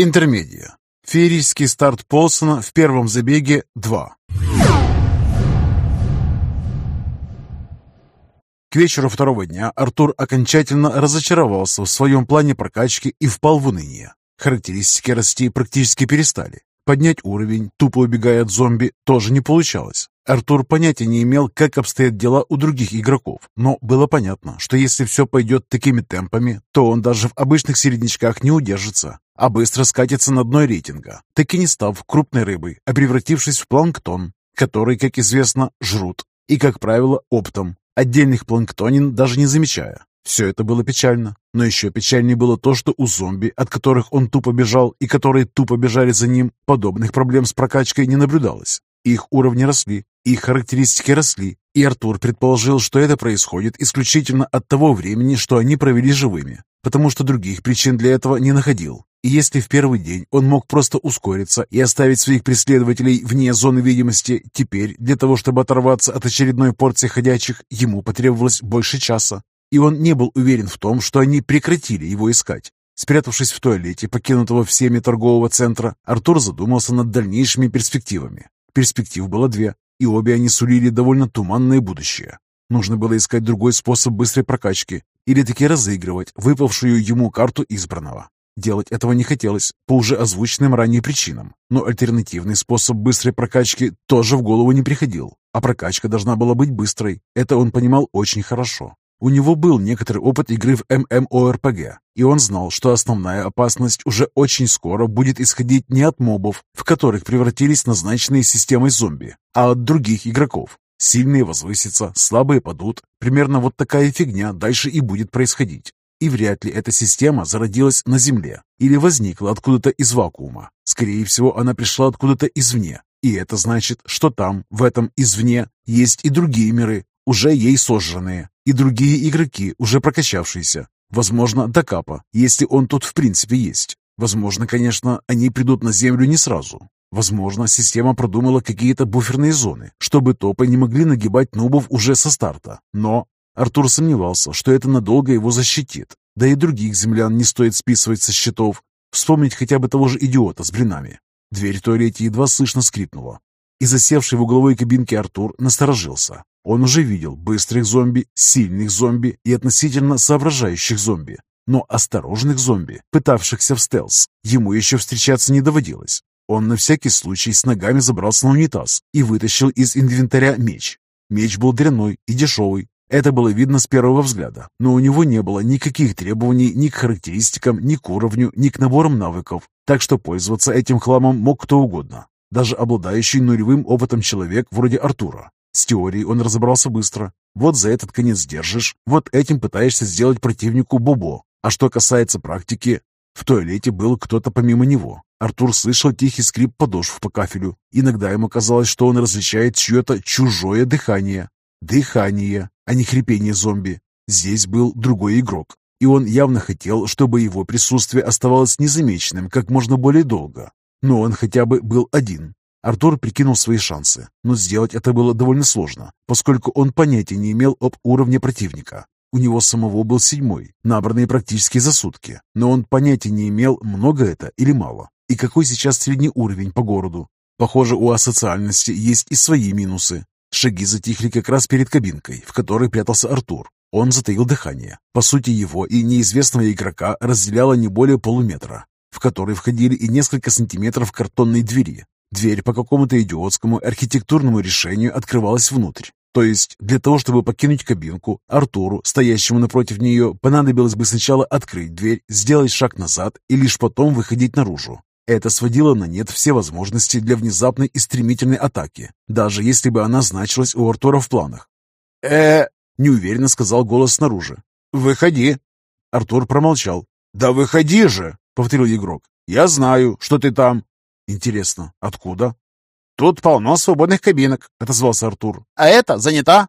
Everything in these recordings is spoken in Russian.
Интермедия. Феерический старт Полсона в первом забеге 2. К вечеру второго дня Артур окончательно разочаровался в своем плане прокачки и впал в уныние. Характеристики расти практически перестали. Поднять уровень, тупо убегая от зомби, тоже не получалось. Артур понятия не имел, как обстоят дела у других игроков, но было понятно, что если все пойдет такими темпами, то он даже в обычных середнячках не удержится, а быстро скатится на дно рейтинга, так и не став крупной рыбой, а превратившись в планктон, который, как известно, жрут, и, как правило, оптом, отдельных планктонин даже не замечая. Все это было печально, но еще печальнее было то, что у зомби, от которых он тупо бежал и которые тупо бежали за ним, подобных проблем с прокачкой не наблюдалось. Их уровни росли, их характеристики росли, и Артур предположил, что это происходит исключительно от того времени, что они провели живыми, потому что других причин для этого не находил. И если в первый день он мог просто ускориться и оставить своих преследователей вне зоны видимости, теперь для того, чтобы оторваться от очередной порции ходячих, ему потребовалось больше часа и он не был уверен в том, что они прекратили его искать. Спрятавшись в туалете, покинутого всеми торгового центра, Артур задумался над дальнейшими перспективами. Перспектив было две, и обе они сулили довольно туманное будущее. Нужно было искать другой способ быстрой прокачки или таки разыгрывать выпавшую ему карту избранного. Делать этого не хотелось по уже озвученным ранее причинам, но альтернативный способ быстрой прокачки тоже в голову не приходил. А прокачка должна была быть быстрой, это он понимал очень хорошо. У него был некоторый опыт игры в MMORPG, и он знал, что основная опасность уже очень скоро будет исходить не от мобов, в которых превратились назначенные системой зомби, а от других игроков. Сильные возвысятся, слабые падут. Примерно вот такая фигня дальше и будет происходить. И вряд ли эта система зародилась на Земле или возникла откуда-то из вакуума. Скорее всего, она пришла откуда-то извне. И это значит, что там, в этом извне, есть и другие миры, уже ей сожранные, и другие игроки, уже прокачавшиеся. Возможно, до капа, если он тут в принципе есть. Возможно, конечно, они придут на Землю не сразу. Возможно, система продумала какие-то буферные зоны, чтобы топы не могли нагибать нубов уже со старта. Но Артур сомневался, что это надолго его защитит. Да и других землян не стоит списывать со счетов. Вспомнить хотя бы того же идиота с блинами. Дверь в туалете едва слышно скрипнула. И засевший в угловой кабинке Артур насторожился. Он уже видел быстрых зомби, сильных зомби и относительно соображающих зомби. Но осторожных зомби, пытавшихся в стелс, ему еще встречаться не доводилось. Он на всякий случай с ногами забрался на унитаз и вытащил из инвентаря меч. Меч был дрянной и дешевый. Это было видно с первого взгляда, но у него не было никаких требований ни к характеристикам, ни к уровню, ни к наборам навыков, так что пользоваться этим хламом мог кто угодно, даже обладающий нулевым опытом человек вроде Артура. С теорией он разобрался быстро. Вот за этот конец держишь, вот этим пытаешься сделать противнику бобо. А что касается практики, в туалете был кто-то помимо него. Артур слышал тихий скрип подошв по кафелю. Иногда ему казалось, что он различает чье-то чужое дыхание. Дыхание, а не хрипение зомби. Здесь был другой игрок, и он явно хотел, чтобы его присутствие оставалось незамеченным как можно более долго. Но он хотя бы был один, Артур прикинул свои шансы, но сделать это было довольно сложно, поскольку он понятия не имел об уровне противника. У него самого был седьмой, набранный практически за сутки, но он понятия не имел, много это или мало, и какой сейчас средний уровень по городу. Похоже, у асоциальности есть и свои минусы. Шаги затихли как раз перед кабинкой, в которой прятался Артур. Он затаил дыхание. По сути, его и неизвестного игрока разделяло не более полуметра, в который входили и несколько сантиметров картонной двери, Дверь по какому-то идиотскому архитектурному решению открывалась внутрь. То есть, для того, чтобы покинуть кабинку, Артуру, стоящему напротив нее, понадобилось бы сначала открыть дверь, сделать шаг назад и лишь потом выходить наружу. Это сводило на нет все возможности для внезапной и стремительной атаки, даже если бы она значилась у Артура в планах. э неуверенно сказал голос снаружи. «Выходи!» Артур промолчал. «Да выходи же!» — повторил игрок. «Я знаю, что ты там. «Интересно, откуда?» «Тут полно свободных кабинок», — отозвался Артур. «А это занята?»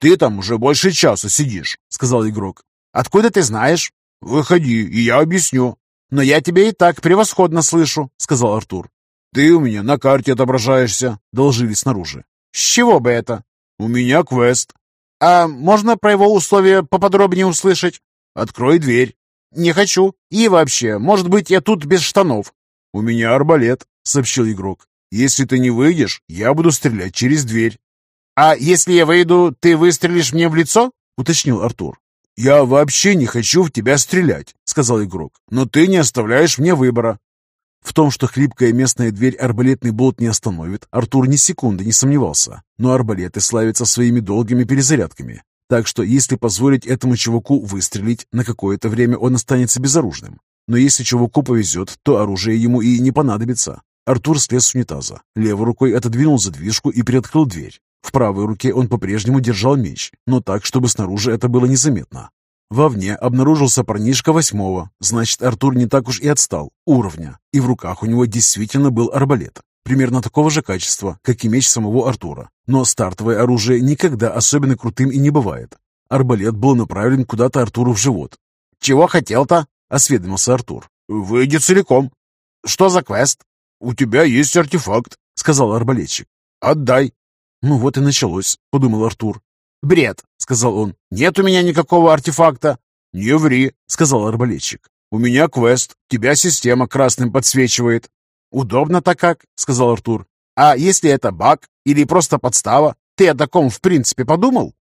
«Ты там уже больше часа сидишь», — сказал игрок. «Откуда ты знаешь?» «Выходи, и я объясню». «Но я тебя и так превосходно слышу», — сказал Артур. «Ты у меня на карте отображаешься», — доложили снаружи. «С чего бы это?» «У меня квест». «А можно про его условия поподробнее услышать?» «Открой дверь». «Не хочу. И вообще, может быть, я тут без штанов. «У меня арбалет», — сообщил игрок. «Если ты не выйдешь, я буду стрелять через дверь». «А если я выйду, ты выстрелишь мне в лицо?» — уточнил Артур. «Я вообще не хочу в тебя стрелять», — сказал игрок. «Но ты не оставляешь мне выбора». В том, что хлипкая местная дверь арбалетный болт не остановит, Артур ни секунды не сомневался. Но арбалеты славятся своими долгими перезарядками. Так что, если позволить этому чуваку выстрелить, на какое-то время он останется безоружным. Но если чуваку повезет, то оружие ему и не понадобится. Артур слез с унитаза. Левой рукой отодвинул задвижку и приоткрыл дверь. В правой руке он по-прежнему держал меч, но так, чтобы снаружи это было незаметно. Вовне обнаружился парнишка восьмого, значит, Артур не так уж и отстал, уровня, и в руках у него действительно был арбалет. Примерно такого же качества, как и меч самого Артура. Но стартовое оружие никогда особенно крутым и не бывает. Арбалет был направлен куда-то Артуру в живот. «Чего хотел-то?» — осведомился Артур. «Выйди целиком». «Что за квест?» «У тебя есть артефакт», — сказал арбалетчик. «Отдай». «Ну вот и началось», — подумал Артур. «Бред», — сказал он. «Нет у меня никакого артефакта». «Не ври», — сказал арбалетчик. «У меня квест. Тебя система красным подсвечивает». «Удобно-то как», — сказал Артур. «А если это баг или просто подстава? Ты о таком в принципе подумал?»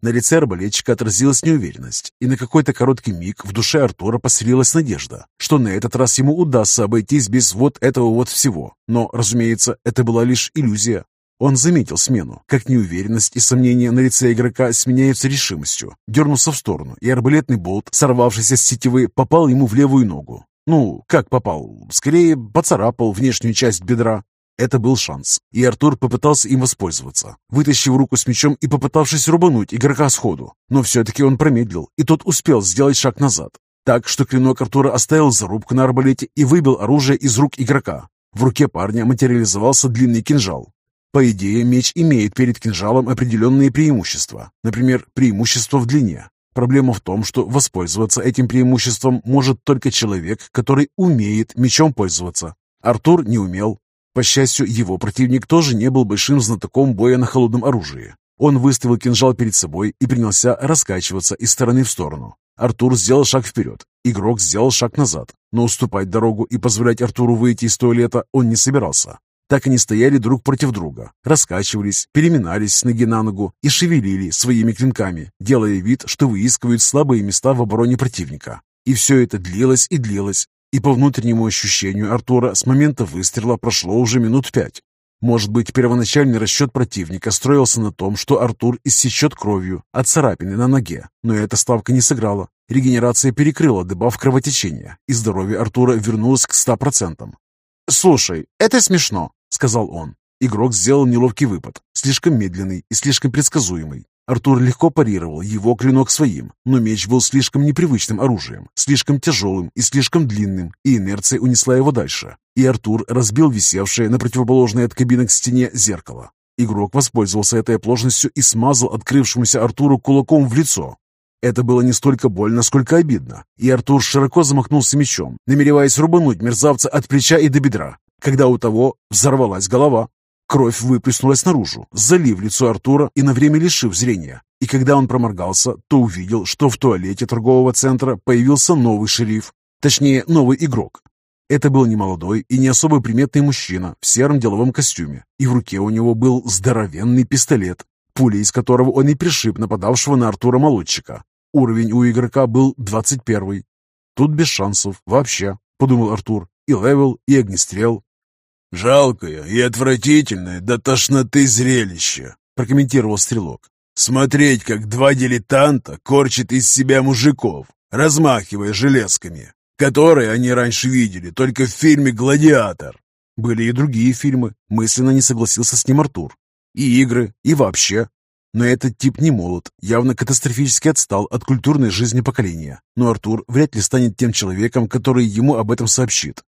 На лице арбалетчика отразилась неуверенность, и на какой-то короткий миг в душе Артура поселилась надежда, что на этот раз ему удастся обойтись без вот этого вот всего. Но, разумеется, это была лишь иллюзия. Он заметил смену, как неуверенность и сомнения на лице игрока сменяются решимостью. Дернулся в сторону, и арбалетный болт, сорвавшийся с сетевы, попал ему в левую ногу. Ну, как попал? Скорее, поцарапал внешнюю часть бедра. Это был шанс, и Артур попытался им воспользоваться, вытащив руку с мечом и попытавшись рубануть игрока сходу. Но все-таки он промедлил, и тот успел сделать шаг назад. Так, что клинок Артура оставил зарубку на арбалете и выбил оружие из рук игрока. В руке парня материализовался длинный кинжал, по идее, меч имеет перед кинжалом определенные преимущества, например, преимущество в длине. Проблема в том, что воспользоваться этим преимуществом может только человек, который умеет мечом пользоваться. Артур не умел. По счастью, его противник тоже не был большим знатоком боя на холодном оружии. Он выставил кинжал перед собой и принялся раскачиваться из стороны в сторону. Артур сделал шаг вперед, игрок сделал шаг назад, но уступать дорогу и позволять Артуру выйти из туалета он не собирался. Так они стояли друг против друга, раскачивались, переминались с ноги на ногу и шевелили своими клинками, делая вид, что выискивают слабые места в обороне противника. И все это длилось и длилось, и по внутреннему ощущению Артура с момента выстрела прошло уже минут пять. Может быть, первоначальный расчет противника строился на том, что Артур иссечет кровью от царапины на ноге, но эта ставка не сыграла. Регенерация перекрыла дебаф кровотечения, и здоровье Артура вернулось к 100%. «Слушай, это смешно», — сказал он. Игрок сделал неловкий выпад, слишком медленный и слишком предсказуемый. Артур легко парировал его клинок своим, но меч был слишком непривычным оружием, слишком тяжелым и слишком длинным, и инерция унесла его дальше. И Артур разбил висевшее на противоположной от кабинок стене зеркало. Игрок воспользовался этой оплошностью и смазал открывшемуся Артуру кулаком в лицо. Это было не столько больно, сколько обидно, и Артур широко замахнулся мечом, намереваясь рубануть мерзавца от плеча и до бедра когда у того взорвалась голова. Кровь выплеснулась наружу, залив лицо Артура и на время лишив зрения. И когда он проморгался, то увидел, что в туалете торгового центра появился новый шериф, точнее, новый игрок. Это был немолодой и не особо приметный мужчина в сером деловом костюме, и в руке у него был здоровенный пистолет, пуля из которого он и пришиб нападавшего на Артура молодчика. Уровень у игрока был 21. Тут без шансов вообще, подумал Артур. И левел, и огнестрел, «Жалкое и отвратительное до тошноты зрелище», — прокомментировал Стрелок. «Смотреть, как два дилетанта корчат из себя мужиков, размахивая железками, которые они раньше видели только в фильме «Гладиатор». Были и другие фильмы, мысленно не согласился с ним Артур. И игры, и вообще. Но этот тип не молод, явно катастрофически отстал от культурной жизни поколения. Но Артур вряд ли станет тем человеком, который ему об этом сообщит.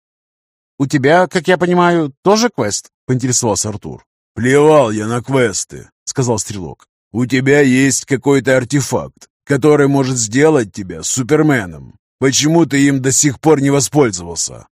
«У тебя, как я понимаю, тоже квест?» — поинтересовался Артур. «Плевал я на квесты», — сказал Стрелок. «У тебя есть какой-то артефакт, который может сделать тебя суперменом. Почему ты им до сих пор не воспользовался?»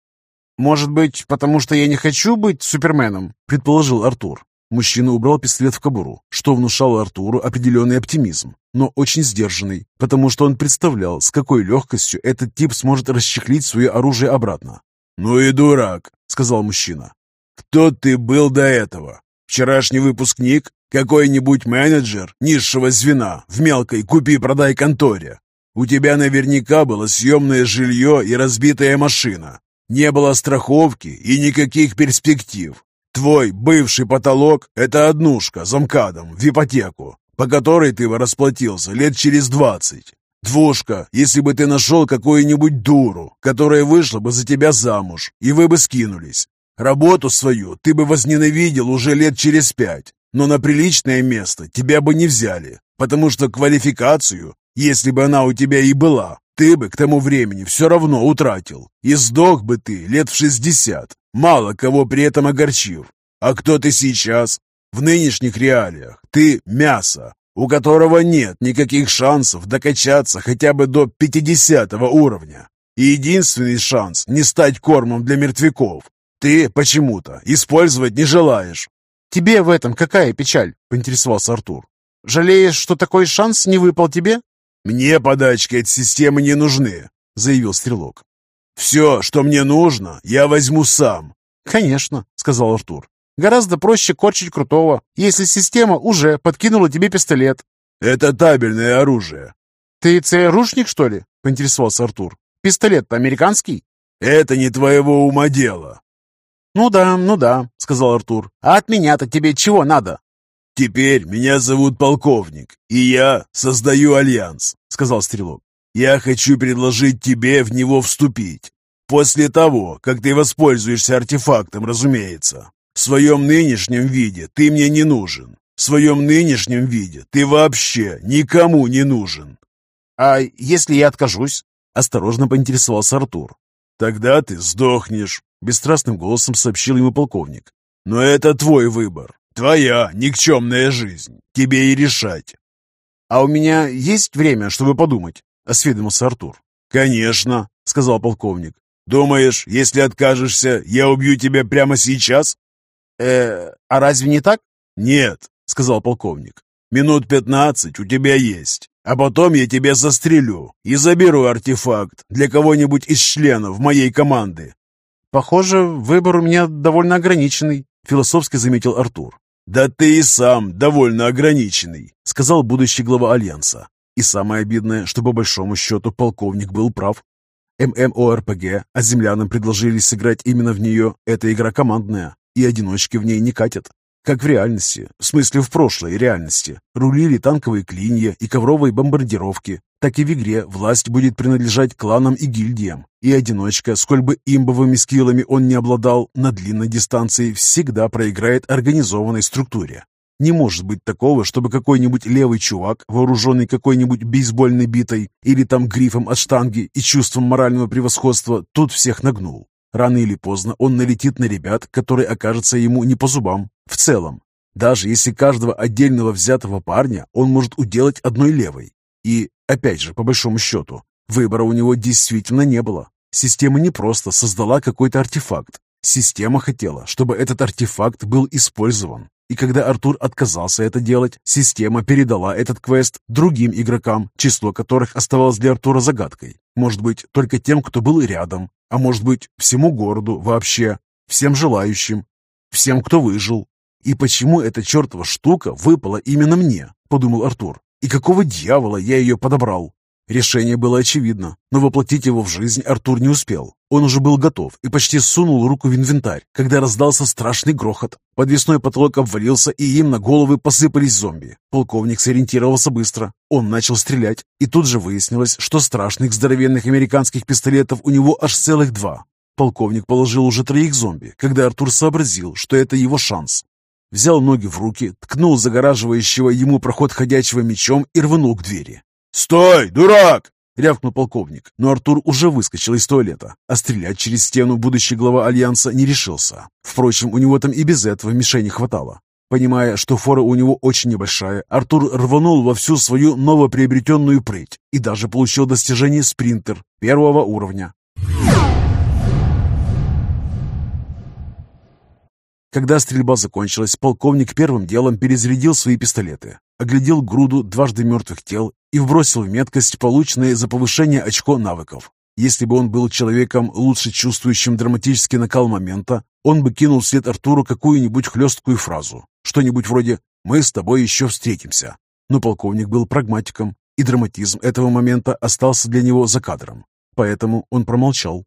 «Может быть, потому что я не хочу быть суперменом?» — предположил Артур. Мужчина убрал пистолет в кобуру, что внушало Артуру определенный оптимизм, но очень сдержанный, потому что он представлял, с какой легкостью этот тип сможет расчехлить свое оружие обратно. «Ну и дурак», — сказал мужчина. «Кто ты был до этого? Вчерашний выпускник? Какой-нибудь менеджер низшего звена в мелкой купи-продай конторе? У тебя наверняка было съемное жилье и разбитая машина. Не было страховки и никаких перспектив. Твой бывший потолок – это однушка замкадом в ипотеку, по которой ты расплатился лет через двадцать. Двушка, если бы ты нашел какую-нибудь дуру, которая вышла бы за тебя замуж, и вы бы скинулись. Работу свою ты бы возненавидел уже лет через пять, но на приличное место тебя бы не взяли, потому что квалификацию, если бы она у тебя и была, ты бы к тому времени все равно утратил, и сдох бы ты лет в шестьдесят, мало кого при этом огорчив. А кто ты сейчас? В нынешних реалиях ты мясо, у которого нет никаких шансов докачаться хотя бы до 50 уровня. И единственный шанс не стать кормом для мертвяков ты почему-то использовать не желаешь. «Тебе в этом какая печаль?» — поинтересовался Артур. «Жалеешь, что такой шанс не выпал тебе?» «Мне подачки от системы не нужны», — заявил Стрелок. «Все, что мне нужно, я возьму сам». «Конечно», — сказал Артур. Гораздо проще корчить крутого, если система уже подкинула тебе пистолет. Это табельное оружие. Ты ЦРУшник, что ли? Поинтересовался Артур. Пистолет-то американский? Это не твоего ума дело. Ну да, ну да, сказал Артур. А от меня-то тебе чего надо? Теперь меня зовут полковник, и я создаю альянс, сказал Стрелок. Я хочу предложить тебе в него вступить. После того, как ты воспользуешься артефактом, разумеется. В своем нынешнем виде ты мне не нужен. В своем нынешнем виде ты вообще никому не нужен. А если я откажусь? Осторожно поинтересовался Артур. Тогда ты сдохнешь, бесстрастным голосом сообщил ему полковник. Но это твой выбор. Твоя никчемная жизнь. Тебе и решать. А у меня есть время, чтобы подумать? Осведомился Артур. Конечно, сказал полковник. Думаешь, если откажешься, я убью тебя прямо сейчас? Э а разве не так?» «Нет», — сказал полковник. «Минут пятнадцать у тебя есть, а потом я тебя застрелю и заберу артефакт для кого-нибудь из членов моей команды». «Похоже, выбор у меня довольно ограниченный», — философски заметил Артур. «Да ты и сам довольно ограниченный», — сказал будущий глава Альянса. И самое обидное, что по большому счету полковник был прав. ММОРПГ, а землянам предложили сыграть именно в нее, эта игра командная и одиночки в ней не катят. Как в реальности, в смысле в прошлой реальности, рулили танковые клинья и ковровые бомбардировки, так и в игре власть будет принадлежать кланам и гильдиям, и одиночка, сколь бы имбовыми скиллами он не обладал, на длинной дистанции всегда проиграет организованной структуре. Не может быть такого, чтобы какой-нибудь левый чувак, вооруженный какой-нибудь бейсбольной битой или там грифом от штанги и чувством морального превосходства, тут всех нагнул. Рано или поздно он налетит на ребят, которые окажутся ему не по зубам. В целом, даже если каждого отдельного взятого парня он может уделать одной левой. И, опять же, по большому счету, выбора у него действительно не было. Система не просто создала какой-то артефакт. Система хотела, чтобы этот артефакт был использован. И когда Артур отказался это делать, система передала этот квест другим игрокам, число которых оставалось для Артура загадкой. Может быть, только тем, кто был рядом, а может быть, всему городу вообще, всем желающим, всем, кто выжил. И почему эта чертова штука выпала именно мне, подумал Артур. И какого дьявола я ее подобрал? Решение было очевидно, но воплотить его в жизнь Артур не успел. Он уже был готов и почти сунул руку в инвентарь, когда раздался страшный грохот. Подвесной потолок обвалился, и им на головы посыпались зомби. Полковник сориентировался быстро. Он начал стрелять, и тут же выяснилось, что страшных здоровенных американских пистолетов у него аж целых два. Полковник положил уже троих зомби, когда Артур сообразил, что это его шанс. Взял ноги в руки, ткнул загораживающего ему проход ходячего мечом и рванул к двери. «Стой, дурак!» — рявкнул полковник, но Артур уже выскочил из туалета, а стрелять через стену будущий глава Альянса не решился. Впрочем, у него там и без этого мишени хватало. Понимая, что фора у него очень небольшая, Артур рванул во всю свою новоприобретенную прыть и даже получил достижение спринтер первого уровня. Когда стрельба закончилась, полковник первым делом перезарядил свои пистолеты, оглядел груду дважды мертвых тел и вбросил в меткость полученное за повышение очко навыков. Если бы он был человеком, лучше чувствующим драматический накал момента, он бы кинул вслед Артуру какую-нибудь хлесткую фразу. Что-нибудь вроде «Мы с тобой еще встретимся». Но полковник был прагматиком, и драматизм этого момента остался для него за кадром. Поэтому он промолчал.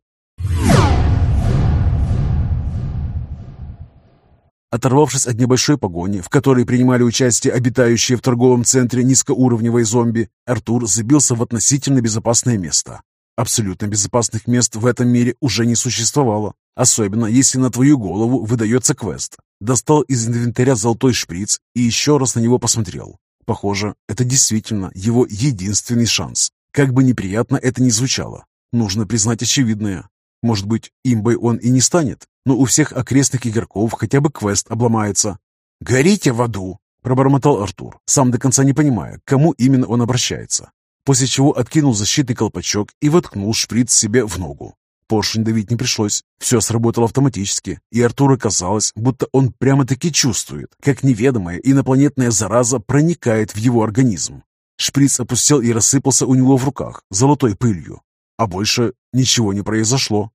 Оторвавшись от небольшой погони, в которой принимали участие обитающие в торговом центре низкоуровневые зомби, Артур забился в относительно безопасное место. Абсолютно безопасных мест в этом мире уже не существовало, особенно если на твою голову выдается квест. Достал из инвентаря золотой шприц и еще раз на него посмотрел. Похоже, это действительно его единственный шанс. Как бы неприятно это ни звучало, нужно признать очевидное. Может быть, имбой он и не станет, но у всех окрестных игроков хотя бы квест обломается. «Горите в аду!» – пробормотал Артур, сам до конца не понимая, к кому именно он обращается. После чего откинул защитный колпачок и воткнул шприц себе в ногу. Поршень давить не пришлось, все сработало автоматически, и Артуру казалось, будто он прямо-таки чувствует, как неведомая инопланетная зараза проникает в его организм. Шприц опустил и рассыпался у него в руках, золотой пылью. А больше ничего не произошло.